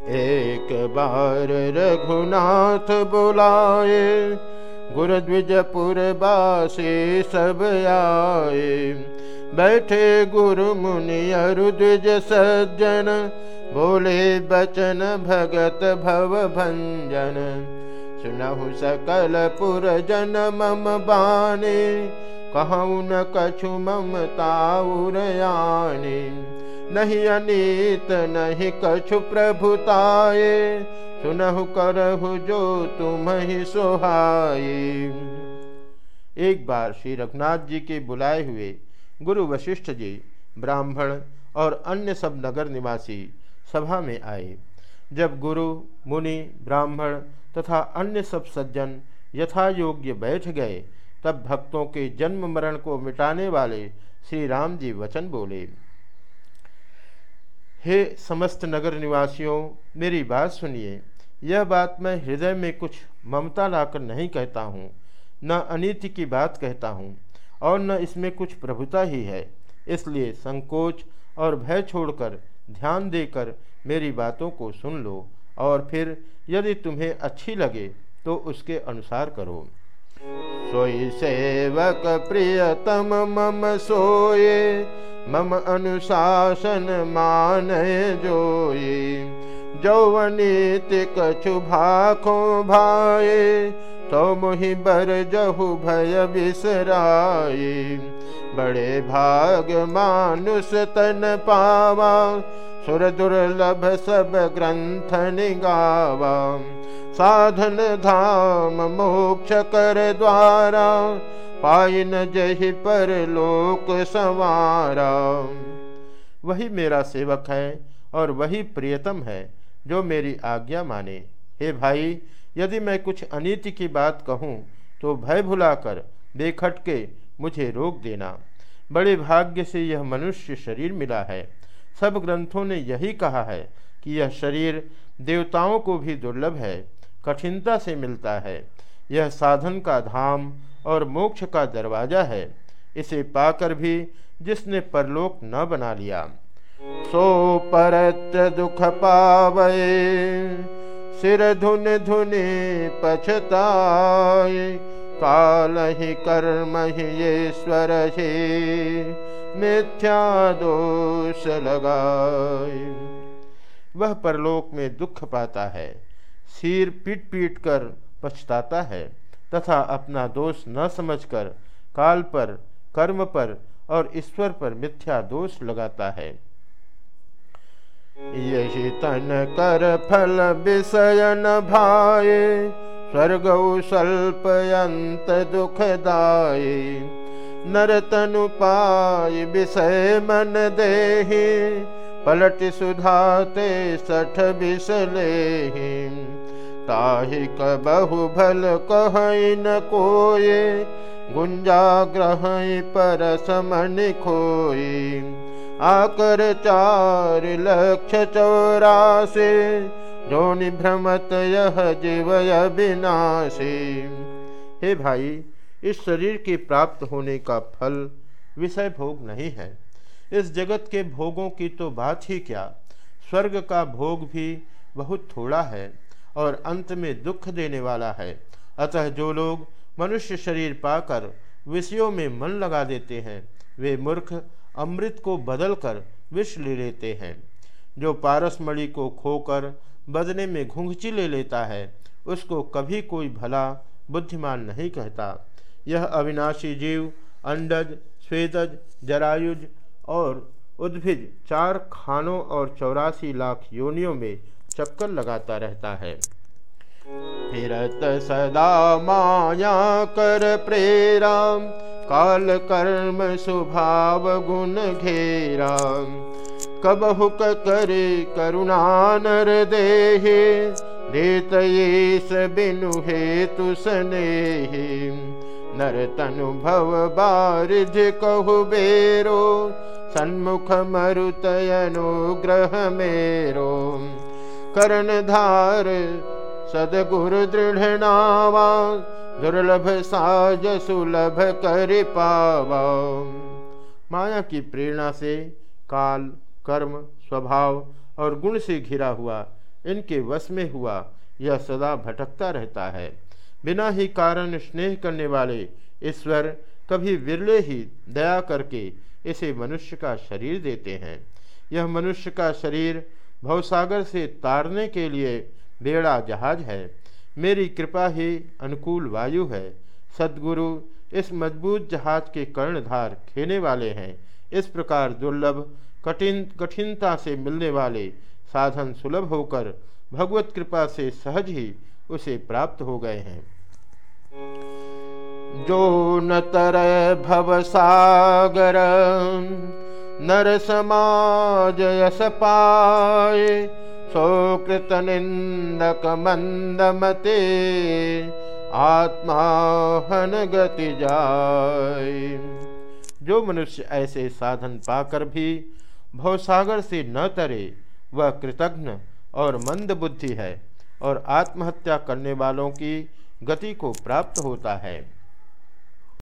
एक बार रघुनाथ बुलाए गुरु द्विजपुर बासे सब आए। बैठे गुरु मुनि अरु द्विज सज्जन बोले बचन भगत भव भंजन। सुनहु सकल पुर जन मम बानी कहूँ न कछु ममता उरयानी नहीं अनीत, नहीं कछु प्रभुताए सुनहु करहु जो तुम ही सोहाई एक बार श्री रघुनाथ जी के बुलाए हुए गुरु वशिष्ठ जी, ब्राह्मण और अन्य सब नगर निवासी सभा में आए। जब गुरु, मुनि, ब्राह्मण तथा अन्य सब सज्जन यथा योग्य बैठ गए, तब भक्तों के जन्म मरण को मिटाने वाले श्री राम जी वचन बोले। हे समस्त नगर निवासियों, मेरी बात सुनिए। यह बात मैं हृदय में कुछ ममता लाकर नहीं कहता हूँ, न अनिति की बात कहता हूँ, और न इसमें कुछ प्रभुता ही है। इसलिए संकोच और भय छोड़कर, ध्यान देकर मेरी बातों को सुन लो, और फिर यदि तुम्हें अच्छी लगे तो उसके अनुसार करो। सोई सेवक प्रियतम मम सोए मम अनुशासन मान जोई। जौवनीत कछु भाखो भाए तो मुहि बर जहु भय बिसराए बड़े भाग मानुष तन पावा, सुर दुर्लभ सब ग्रंथ निगावा। साधन धाम मोक्ष कर द्वारा पाइन जही पर लोक संवारा। वही मेरा सेवक है और वही प्रियतम है, जो मेरी आज्ञा माने। हे भाई, यदि मैं कुछ अनीति की बात कहूँ तो भय भुलाकर बेखटके मुझे रोक देना। बड़े भाग्य से यह मनुष्य शरीर मिला है। सब ग्रंथों ने यही कहा है कि यह शरीर देवताओं को भी दुर्लभ है, कठिनता से मिलता है। यह साधन का धाम और मोक्ष का दरवाज़ा है। इसे पाकर भी जिसने परलोक न बना लिया। सो परत दुख पावे, सिर धुन धुने पछताए, काल ही कर्म ही ही, मिथ्या दोष लगाए। वह परलोक में दुख पाता है, सिर पीट पीट कर पछताता है। तथा अपना दोष न समझकर काल पर, कर्म पर और ईश्वर पर मिथ्या दोष लगाता है। यही तन कर फल विषय न भाए, स्वर्ग अंत दुखदाय नर तनु पाय विषय मन देहि, पलट सुधाते सठ बिसले ताहि कबहु भल कह न कोये गुंजा ग्रह पर समन खोई। आकर चार लक्ष चौरासे, जोनि भ्रमत यह जीव विनाशी हे भाई, इस शरीर के प्राप्त होने का फल विषय भोग नहीं है। इस जगत के भोगों की तो बात ही क्या? स्वर्ग का भोग भी बहुत थोड़ा है। और अंत में दुख देने वाला है। अतः जो लोग मनुष्य शरीर पाकर विषयों में मन लगा देते हैं, वे मूर्ख अमृत को बदलकर विष ले लेते हैं। जो पारसमणि को खोकर बदने में घुंघची ले लेता है, उसको कभी कोई भला बुद्धिमान नहीं कहता। यह अविनाशी जीव, अंडज स्वेदज जरायुज और उद्भिज चार खानों और चौरासी लाख योनियों में चक्कर लगाता रहता है। फिरत सदा माया कर प्रेरा काल कर्म स्वभाव गुण घेरा कब हुक करे करुणा नर देहे, देत ये बिनु हेतु स्नेहे। नर तनु भव बारिज कहु बेरो, सन्मुख मरुतयनुग्रह मेरो। करण धार, सदगुरु दृढ़ नावा, दुर्लभ साज सुलभ कर पावा। माया की प्रेरणा से काल, कर्म, स्वभाव और गुण से घिरा हुआ, इनके वश में हुआ, यह सदा भटकता रहता है। बिना ही कारण स्नेह करने वाले ईश्वर कभी विरले ही दया करके इसे मनुष्य का शरीर देते हैं। यह मनुष्य का शरीर भवसागर से तारने के लिए बेड़ा जहाज़ है। मेरी कृपा ही अनुकूल वायु है। सदगुरु, इस मज़बूत जहाज़ के कर्णधार खेने वाले हैं। इस प्रकार दुर्लभ, कठिन, कठिनता से मिलने वाले साधन सुलभ होकर भगवत कृपा से सहज ही उसे प्राप्त हो गए हैं। जो न तर भव सागर नर समाज यस पाए सोकृत निंदक मंदमते आत्मा हन गति जाय जो मनुष्य ऐसे साधन पाकर भी भवसागर से न तरे, वह कृतघ्न और मंद बुद्धि है और आत्महत्या करने वालों की गति को प्राप्त होता है।